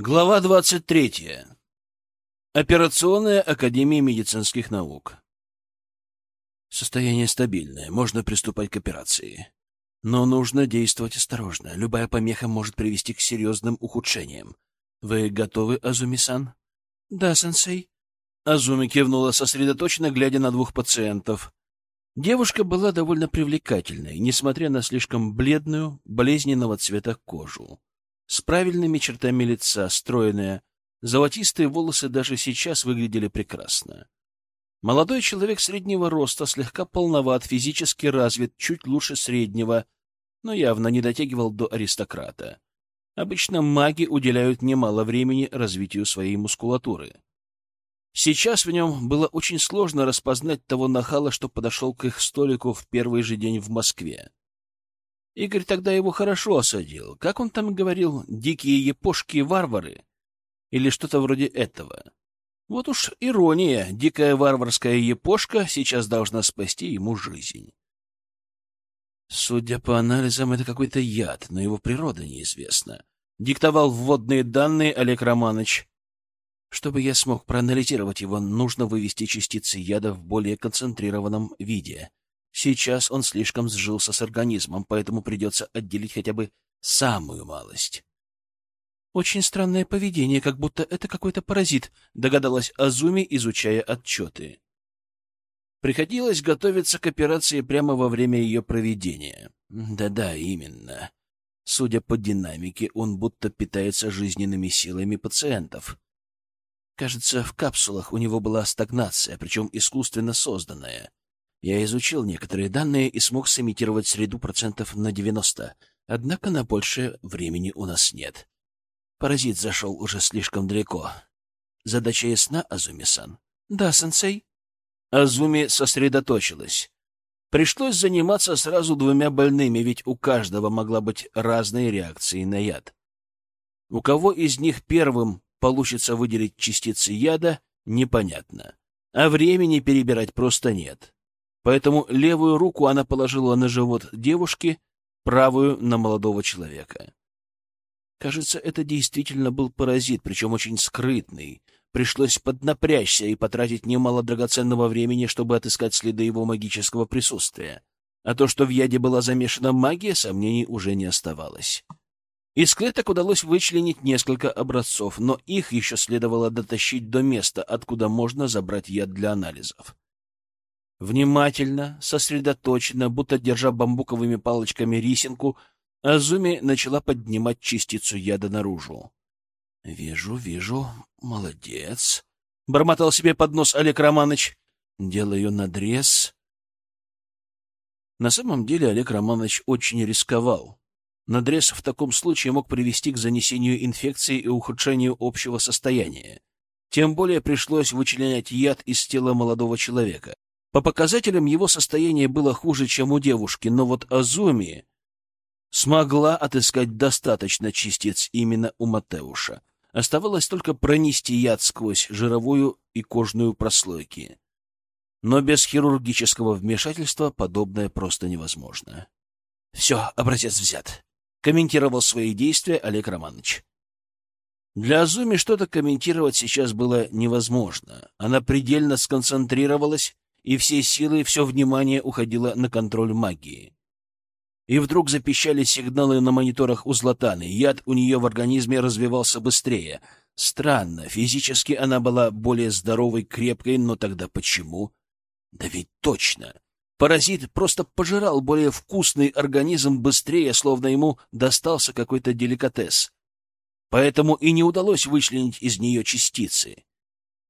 Глава 23. Операционная академия медицинских наук. Состояние стабильное, можно приступать к операции. Но нужно действовать осторожно. Любая помеха может привести к серьезным ухудшениям. Вы готовы, Азуми-сан? Да, сенсей. Азуми кивнула сосредоточенно, глядя на двух пациентов. Девушка была довольно привлекательной, несмотря на слишком бледную, болезненного цвета кожу с правильными чертами лица, стройная. Золотистые волосы даже сейчас выглядели прекрасно. Молодой человек среднего роста, слегка полноват, физически развит, чуть лучше среднего, но явно не дотягивал до аристократа. Обычно маги уделяют немало времени развитию своей мускулатуры. Сейчас в нем было очень сложно распознать того нахала, что подошел к их столику в первый же день в Москве. Игорь тогда его хорошо осадил. Как он там говорил, дикие епошки-варвары? Или что-то вроде этого. Вот уж ирония. Дикая варварская епошка сейчас должна спасти ему жизнь. Судя по анализам, это какой-то яд, но его природа неизвестна. Диктовал вводные данные Олег Романович. Чтобы я смог проанализировать его, нужно вывести частицы яда в более концентрированном виде. Сейчас он слишком сжился с организмом, поэтому придется отделить хотя бы самую малость. Очень странное поведение, как будто это какой-то паразит, догадалась Азуми, изучая отчеты. Приходилось готовиться к операции прямо во время ее проведения. Да-да, именно. Судя по динамике, он будто питается жизненными силами пациентов. Кажется, в капсулах у него была стагнация, причем искусственно созданная. Я изучил некоторые данные и смог сымитировать среду процентов на 90, однако на большее времени у нас нет. Паразит зашел уже слишком далеко. Задача ясна, Азуми-сан? Да, сенсей. Азуми сосредоточилась. Пришлось заниматься сразу двумя больными, ведь у каждого могла быть разная реакция на яд. У кого из них первым получится выделить частицы яда, непонятно. А времени перебирать просто нет поэтому левую руку она положила на живот девушки, правую — на молодого человека. Кажется, это действительно был паразит, причем очень скрытный. Пришлось поднапрячься и потратить немало драгоценного времени, чтобы отыскать следы его магического присутствия. А то, что в яде была замешана магия, сомнений уже не оставалось. Из клеток удалось вычленить несколько образцов, но их еще следовало дотащить до места, откуда можно забрать яд для анализов. Внимательно, сосредоточенно, будто держа бамбуковыми палочками рисинку, Азуми начала поднимать частицу яда наружу. — Вижу, вижу, молодец, — бормотал себе под нос Олег Романович. — Делаю надрез. На самом деле Олег Романович очень рисковал. Надрез в таком случае мог привести к занесению инфекции и ухудшению общего состояния. Тем более пришлось вычленять яд из тела молодого человека. По показателям его состояние было хуже, чем у девушки, но вот Азуми смогла отыскать достаточно частиц именно у Матеуша. Оставалось только пронести яд сквозь жировую и кожную прослойки. Но без хирургического вмешательства подобное просто невозможно. — Все, образец взят, — комментировал свои действия Олег Романович. Для Азуми что-то комментировать сейчас было невозможно. Она предельно сконцентрировалась и все силы, все внимание уходило на контроль магии. И вдруг запищали сигналы на мониторах у Златаны. Яд у нее в организме развивался быстрее. Странно, физически она была более здоровой, крепкой, но тогда почему? Да ведь точно. Паразит просто пожирал более вкусный организм быстрее, словно ему достался какой-то деликатес. Поэтому и не удалось вычленить из нее частицы. —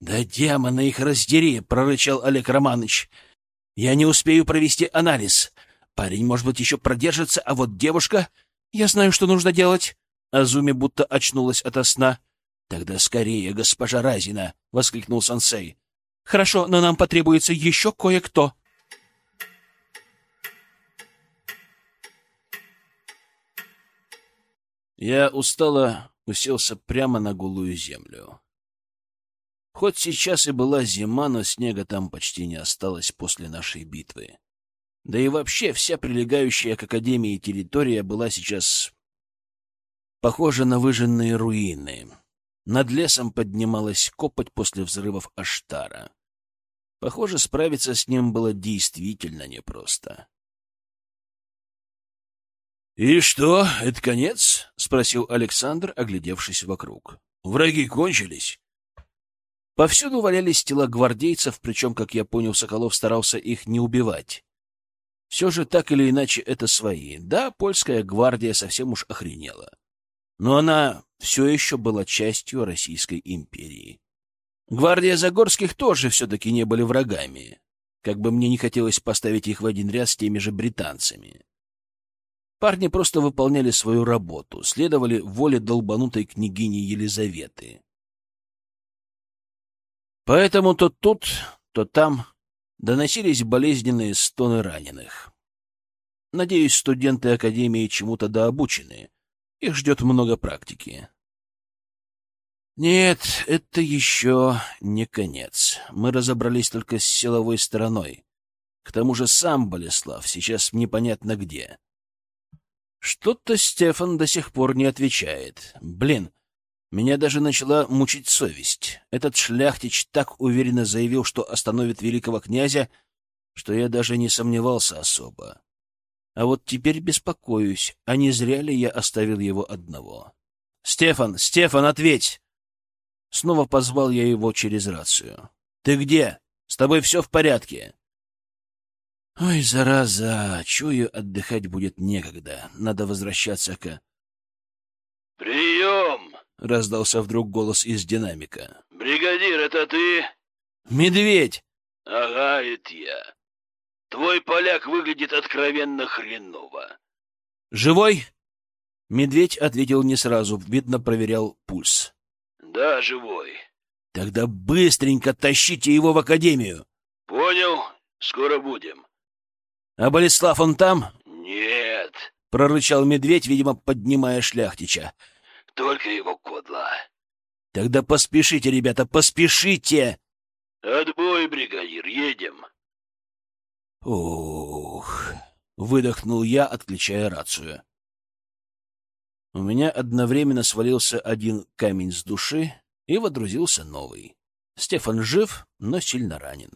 Да демона их раздери! — прорычал Олег Романович. — Я не успею провести анализ. Парень, может быть, еще продержится, а вот девушка... Я знаю, что нужно делать. Азуми будто очнулась ото сна. — Тогда скорее, госпожа Разина! — воскликнул сенсей. — Хорошо, но нам потребуется еще кое-кто. Я устало уселся прямо на голую землю. Хоть сейчас и была зима, но снега там почти не осталось после нашей битвы. Да и вообще вся прилегающая к Академии территория была сейчас похожа на выжженные руины. Над лесом поднималась копоть после взрывов Аштара. Похоже, справиться с ним было действительно непросто. «И что, это конец?» — спросил Александр, оглядевшись вокруг. «Враги кончились?» Повсюду валялись тела гвардейцев, причем, как я понял, Соколов старался их не убивать. Все же так или иначе это свои. Да, польская гвардия совсем уж охренела. Но она все еще была частью Российской империи. Гвардия Загорских тоже все-таки не были врагами, как бы мне не хотелось поставить их в один ряд с теми же британцами. Парни просто выполняли свою работу, следовали воле долбанутой княгини Елизаветы. Поэтому то тут, то там доносились болезненные стоны раненых. Надеюсь, студенты Академии чему-то дообучены. Их ждет много практики. Нет, это еще не конец. Мы разобрались только с силовой стороной. К тому же сам Болеслав сейчас непонятно где. Что-то Стефан до сих пор не отвечает. Блин, меня даже начала мучить совесть. Этот шляхтич так уверенно заявил, что остановит великого князя, что я даже не сомневался особо. А вот теперь беспокоюсь, а не зря ли я оставил его одного? «Стефан! Стефан, ответь!» Снова позвал я его через рацию. «Ты где? С тобой все в порядке?» «Ой, зараза! Чую, отдыхать будет некогда. Надо возвращаться к...» «Прием!» — раздался вдруг голос из динамика. «Бригадир, это ты?» «Медведь!» «Ага, это я. Твой поляк выглядит откровенно хреново». «Живой?» Медведь ответил не сразу, видно, проверял пульс. «Да, живой». «Тогда быстренько тащите его в академию». «Понял. Скоро будем». «А Болеслав он там?» «Нет», — прорычал медведь, видимо, поднимая шляхтича. Только его кодла. Тогда поспешите, ребята, поспешите! Отбой, бригадир, едем. Ух, выдохнул я, отключая рацию. У меня одновременно свалился один камень с души и водрузился новый. Стефан жив, но сильно ранен.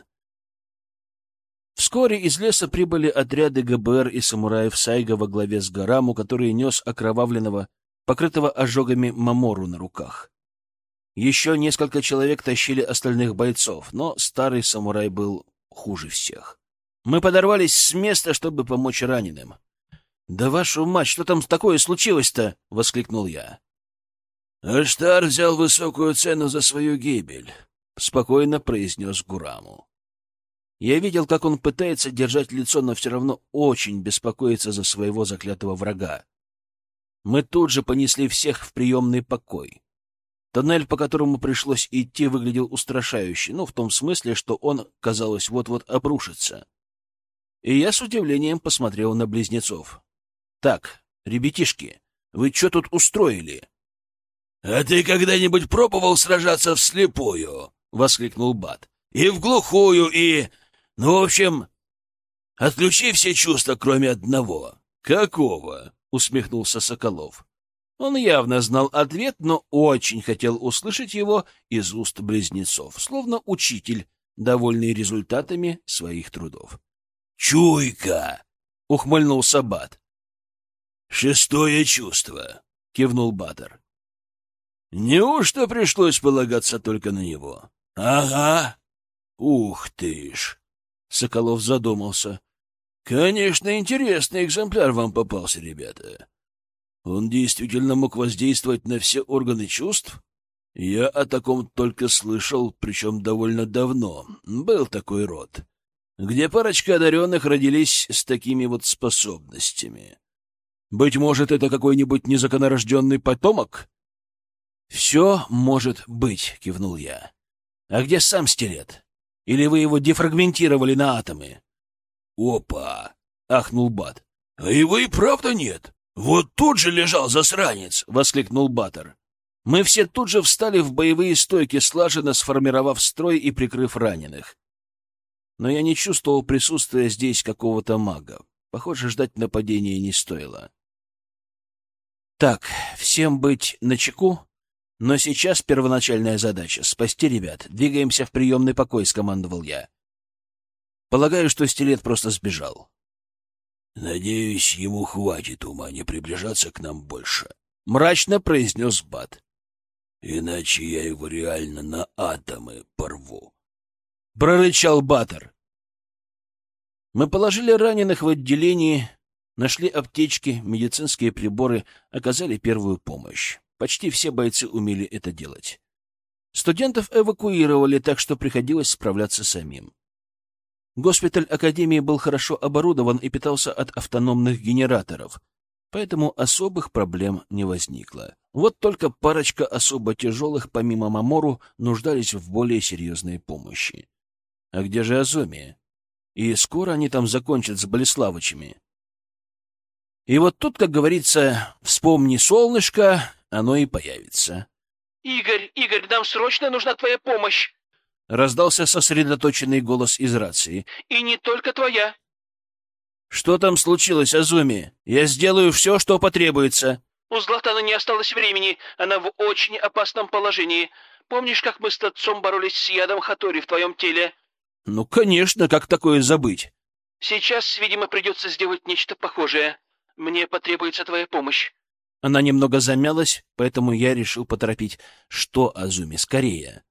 Вскоре из леса прибыли отряды ГБР и самураев Сайга во главе с Гараму, который нес окровавленного покрытого ожогами мамору на руках. Еще несколько человек тащили остальных бойцов, но старый самурай был хуже всех. Мы подорвались с места, чтобы помочь раненым. — Да вашу мать, что там такое случилось-то? — воскликнул я. — Аштар взял высокую цену за свою гибель, — спокойно произнес Гураму. Я видел, как он пытается держать лицо, но все равно очень беспокоится за своего заклятого врага. Мы тут же понесли всех в приемный покой. Тоннель, по которому пришлось идти, выглядел устрашающе, ну, в том смысле, что он, казалось, вот-вот обрушится. И я с удивлением посмотрел на близнецов. «Так, ребятишки, вы что тут устроили?» «А ты когда-нибудь пробовал сражаться вслепую?» — воскликнул Бат. «И в глухую, и... Ну, в общем, отключи все чувства, кроме одного». «Какого?» Усмехнулся Соколов. Он явно знал ответ, но очень хотел услышать его из уст близнецов, словно учитель, довольный результатами своих трудов. «Чуйка!» — ухмыльнулся Бат. «Шестое чувство», — кивнул Батер. «Неужто пришлось полагаться только на него?» «Ага. Ух ты ж!» — Соколов задумался. Конечно, интересный экземпляр вам попался, ребята. Он действительно мог воздействовать на все органы чувств? Я о таком только слышал, причем довольно давно. Был такой род, где парочка одаренных родились с такими вот способностями. Быть может, это какой-нибудь незаконорожденный потомок? «Все может быть», — кивнул я. «А где сам стилет? Или вы его дефрагментировали на атомы?» «Опа!» — ахнул Бат. «А его и правда нет! Вот тут же лежал засранец!» — воскликнул Батер. Мы все тут же встали в боевые стойки, слаженно сформировав строй и прикрыв раненых. Но я не чувствовал присутствия здесь какого-то мага. Похоже, ждать нападения не стоило. Так, всем быть начеку. Но сейчас первоначальная задача — спасти ребят. Двигаемся в приемный покой, — скомандовал я. Полагаю, что стилет просто сбежал. Надеюсь, ему хватит ума не приближаться к нам больше. Мрачно произнес Бат. Иначе я его реально на атомы порву. Прорычал Баттер. Мы положили раненых в отделении, нашли аптечки, медицинские приборы, оказали первую помощь. Почти все бойцы умели это делать. Студентов эвакуировали, так что приходилось справляться самим. Госпиталь Академии был хорошо оборудован и питался от автономных генераторов, поэтому особых проблем не возникло. Вот только парочка особо тяжелых, помимо Мамору, нуждались в более серьезной помощи. А где же Азоми? И скоро они там закончат с Болеславычами. И вот тут, как говорится, вспомни солнышко, оно и появится. — Игорь, Игорь, нам срочно нужна твоя помощь! — раздался сосредоточенный голос из рации. — И не только твоя. — Что там случилось, Азуми? Я сделаю все, что потребуется. — У Златана не осталось времени. Она в очень опасном положении. Помнишь, как мы с отцом боролись с ядом Хатори в твоем теле? — Ну, конечно, как такое забыть? — Сейчас, видимо, придется сделать нечто похожее. Мне потребуется твоя помощь. Она немного замялась, поэтому я решил поторопить. Что, Азуми, скорее?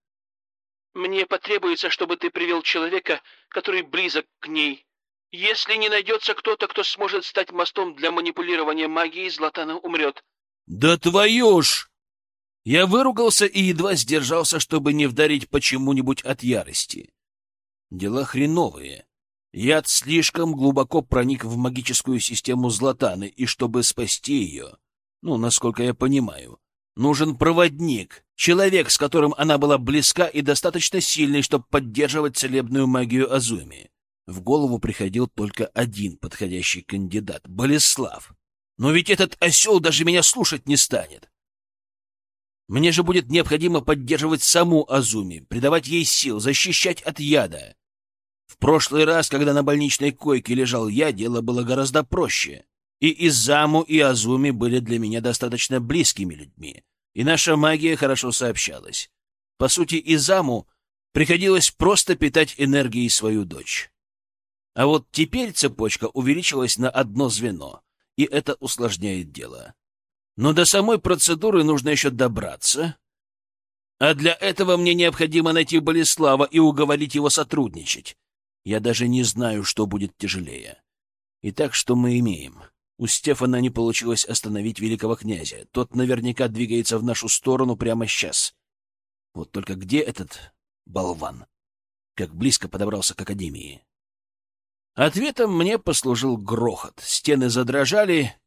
Мне потребуется, чтобы ты привел человека, который близок к ней. Если не найдется кто-то, кто сможет стать мостом для манипулирования магией, Златана умрет. Да твою ж! Я выругался и едва сдержался, чтобы не вдарить почему-нибудь от ярости. Дела хреновые. Яд слишком глубоко проник в магическую систему Златаны, и чтобы спасти ее, ну, насколько я понимаю, нужен проводник, человек, с которым она была близка и достаточно сильный, чтобы поддерживать целебную магию Азуми. В голову приходил только один подходящий кандидат — Болеслав. Но ведь этот осел даже меня слушать не станет. Мне же будет необходимо поддерживать саму Азуми, придавать ей сил, защищать от яда. В прошлый раз, когда на больничной койке лежал я, дело было гораздо проще. И Изаму, и Азуми были для меня достаточно близкими людьми, и наша магия хорошо сообщалась. По сути, Изаму приходилось просто питать энергией свою дочь. А вот теперь цепочка увеличилась на одно звено, и это усложняет дело. Но до самой процедуры нужно еще добраться, а для этого мне необходимо найти Болеслава и уговорить его сотрудничать. Я даже не знаю, что будет тяжелее. Итак, что мы имеем? У Стефана не получилось остановить великого князя. Тот наверняка двигается в нашу сторону прямо сейчас. Вот только где этот болван? Как близко подобрался к Академии? Ответом мне послужил грохот. Стены задрожали,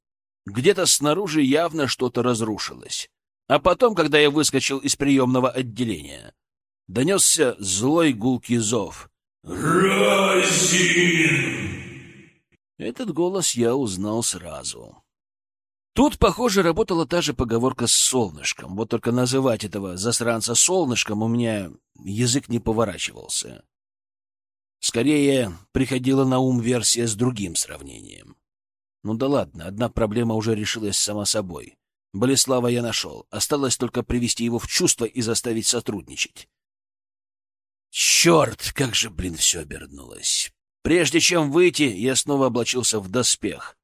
где-то снаружи явно что-то разрушилось. А потом, когда я выскочил из приемного отделения, донесся злой гулкий зов — «Разин!» Этот голос я узнал сразу. Тут, похоже, работала та же поговорка с солнышком. Вот только называть этого засранца солнышком у меня язык не поворачивался. Скорее, приходила на ум версия с другим сравнением. Ну да ладно, одна проблема уже решилась сама собой. Болеслава я нашел. Осталось только привести его в чувство и заставить сотрудничать. Черт, как же, блин, все обернулось. Прежде чем выйти, я снова облачился в доспех.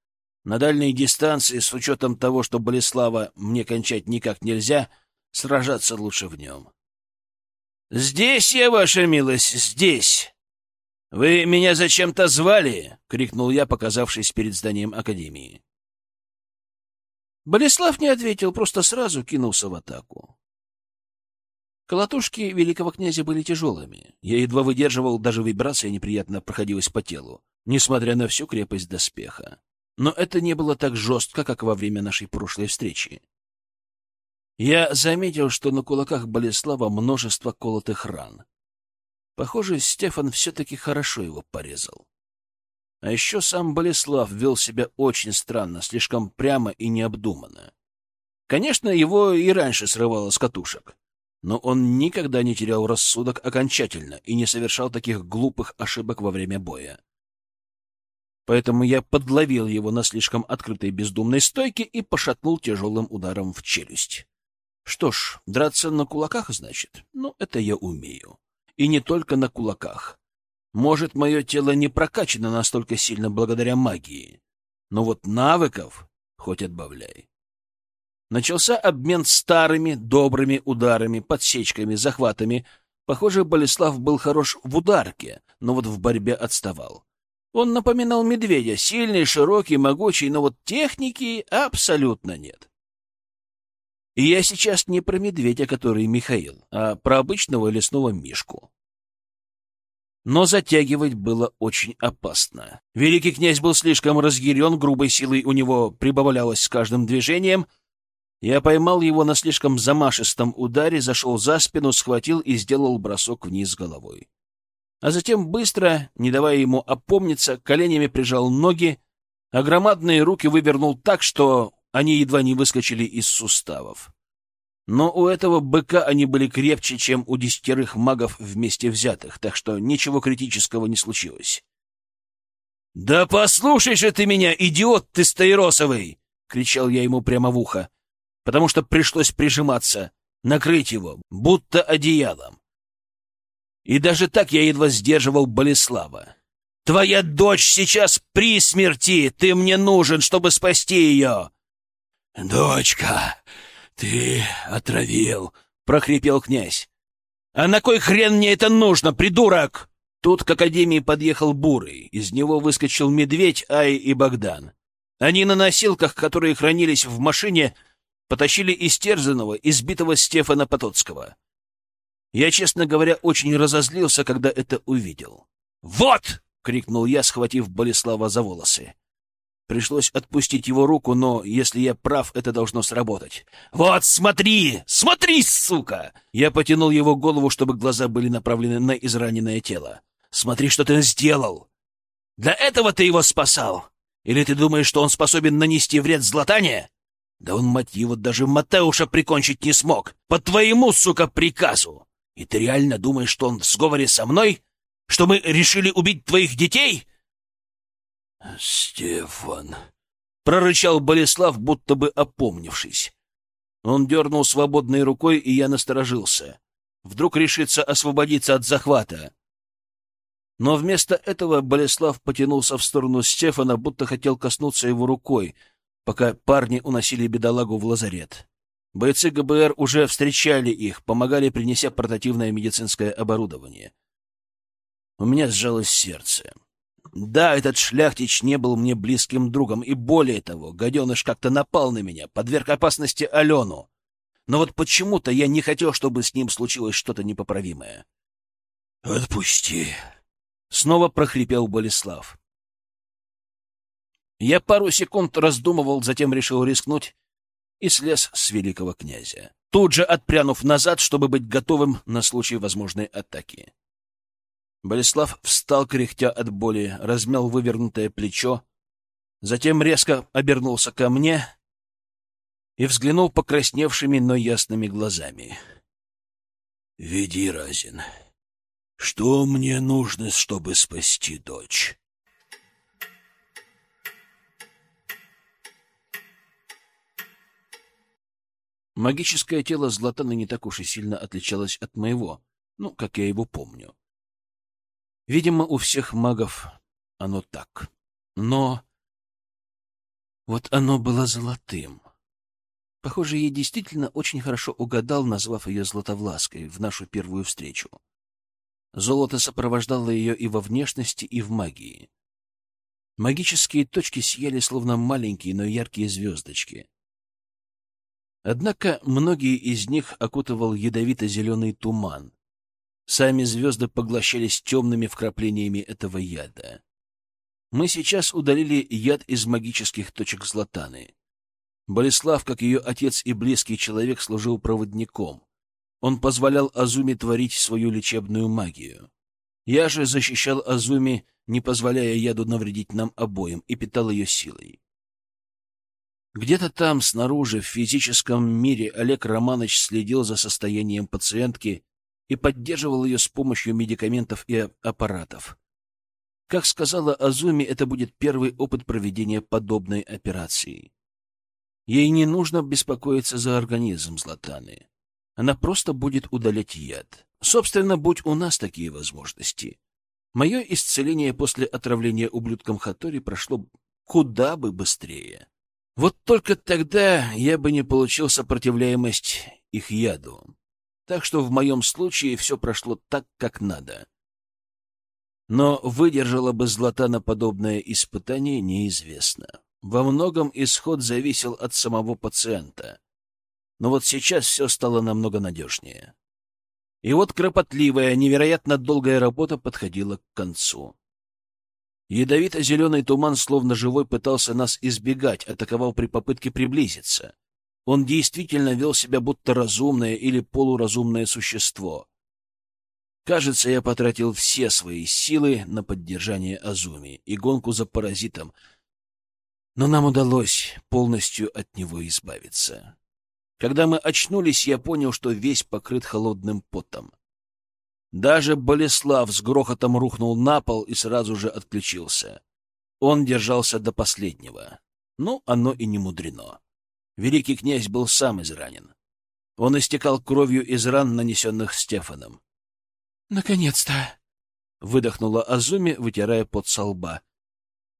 На дальней дистанции, с учетом того, что Болеслава мне кончать никак нельзя, сражаться лучше в нем. «Здесь я, ваша милость, здесь!» «Вы меня зачем-то звали?» — крикнул я, показавшись перед зданием Академии. Болеслав не ответил, просто сразу кинулся в атаку. Колотушки великого князя были тяжелыми. Я едва выдерживал, даже вибрация неприятно проходилась по телу, несмотря на всю крепость доспеха. Но это не было так жестко, как во время нашей прошлой встречи. Я заметил, что на кулаках Болеслава множество колотых ран. Похоже, Стефан все-таки хорошо его порезал. А еще сам Болеслав вел себя очень странно, слишком прямо и необдуманно. Конечно, его и раньше срывало с катушек но он никогда не терял рассудок окончательно и не совершал таких глупых ошибок во время боя. Поэтому я подловил его на слишком открытой бездумной стойке и пошатнул тяжелым ударом в челюсть. Что ж, драться на кулаках, значит? Ну, это я умею. И не только на кулаках. Может, мое тело не прокачано настолько сильно благодаря магии, но вот навыков хоть отбавляй. Начался обмен старыми, добрыми ударами, подсечками, захватами. Похоже, Болеслав был хорош в ударке, но вот в борьбе отставал. Он напоминал медведя, сильный, широкий, могучий, но вот техники абсолютно нет. И я сейчас не про медведя, который Михаил, а про обычного лесного мишку. Но затягивать было очень опасно. Великий князь был слишком разъярен, грубой силой у него прибавлялось с каждым движением — я поймал его на слишком замашистом ударе, зашел за спину, схватил и сделал бросок вниз головой. А затем быстро, не давая ему опомниться, коленями прижал ноги, а громадные руки вывернул так, что они едва не выскочили из суставов. Но у этого быка они были крепче, чем у десятерых магов вместе взятых, так что ничего критического не случилось. — Да послушай же ты меня, идиот ты стаиросовый! — кричал я ему прямо в ухо потому что пришлось прижиматься, накрыть его, будто одеялом. И даже так я едва сдерживал Болеслава. «Твоя дочь сейчас при смерти! Ты мне нужен, чтобы спасти ее!» «Дочка, ты отравил!» — прохрипел князь. «А на кой хрен мне это нужно, придурок?» Тут к Академии подъехал Бурый. Из него выскочил Медведь, Ай и Богдан. Они на носилках, которые хранились в машине, потащили истерзанного, избитого Стефана Потоцкого. Я, честно говоря, очень разозлился, когда это увидел. «Вот!» — крикнул я, схватив Болеслава за волосы. Пришлось отпустить его руку, но, если я прав, это должно сработать. «Вот, смотри! Смотри, сука!» Я потянул его голову, чтобы глаза были направлены на израненное тело. «Смотри, что ты сделал! Для этого ты его спасал! Или ты думаешь, что он способен нанести вред Златане?» Да он, мать его, даже Матеуша прикончить не смог. По твоему, сука, приказу. И ты реально думаешь, что он в сговоре со мной? Что мы решили убить твоих детей? Стефан, прорычал Болеслав, будто бы опомнившись. Он дернул свободной рукой, и я насторожился. Вдруг решится освободиться от захвата. Но вместо этого Болеслав потянулся в сторону Стефана, будто хотел коснуться его рукой, пока парни уносили бедолагу в лазарет. Бойцы ГБР уже встречали их, помогали, принеся портативное медицинское оборудование. У меня сжалось сердце. Да, этот шляхтич не был мне близким другом, и более того, гаденыш как-то напал на меня, подверг опасности Алену. Но вот почему-то я не хотел, чтобы с ним случилось что-то непоправимое. — Отпусти! — снова прохрипел Болеслав. Я пару секунд раздумывал, затем решил рискнуть и слез с великого князя, тут же отпрянув назад, чтобы быть готовым на случай возможной атаки. Болеслав встал, кряхтя от боли, размял вывернутое плечо, затем резко обернулся ко мне и взглянул покрасневшими, но ясными глазами. — Веди, Разин. Что мне нужно, чтобы спасти дочь? Магическое тело Златана не так уж и сильно отличалось от моего, ну, как я его помню. Видимо, у всех магов оно так. Но вот оно было золотым. Похоже, я действительно очень хорошо угадал, назвав ее Златовлаской в нашу первую встречу. Золото сопровождало ее и во внешности, и в магии. Магические точки сияли, словно маленькие, но яркие звездочки. Однако многие из них окутывал ядовито-зеленый туман. Сами звезды поглощались темными вкраплениями этого яда. Мы сейчас удалили яд из магических точек Златаны. Болеслав, как ее отец и близкий человек, служил проводником. Он позволял Азуме творить свою лечебную магию. Я же защищал Азуми, не позволяя яду навредить нам обоим, и питал ее силой. Где-то там, снаружи, в физическом мире, Олег Романович следил за состоянием пациентки и поддерживал ее с помощью медикаментов и аппаратов. Как сказала Азуми, это будет первый опыт проведения подобной операции. Ей не нужно беспокоиться за организм Златаны. Она просто будет удалять яд. Собственно, будь у нас такие возможности. Мое исцеление после отравления ублюдком Хатори прошло куда бы быстрее. Вот только тогда я бы не получил сопротивляемость их яду. Так что в моем случае все прошло так, как надо. Но выдержала бы Златана подобное испытание, неизвестно. Во многом исход зависел от самого пациента. Но вот сейчас все стало намного надежнее. И вот кропотливая, невероятно долгая работа подходила к концу. Ядовито-зеленый туман, словно живой, пытался нас избегать, атаковал при попытке приблизиться. Он действительно вел себя будто разумное или полуразумное существо. Кажется, я потратил все свои силы на поддержание Азуми и гонку за паразитом, но нам удалось полностью от него избавиться. Когда мы очнулись, я понял, что весь покрыт холодным потом. Даже Болеслав с грохотом рухнул на пол и сразу же отключился. Он держался до последнего. Ну, оно и не мудрено. Великий князь был сам изранен. Он истекал кровью из ран, нанесенных Стефаном. «Наконец-то!» — выдохнула Азуми, вытирая пот со лба.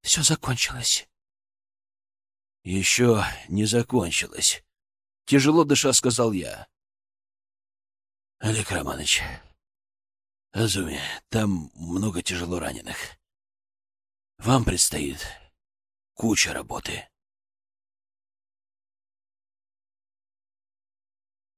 «Все закончилось». «Еще не закончилось», — тяжело дыша сказал я. «Олег Романович, Азуми, там много тяжело раненых. Вам предстоит куча работы».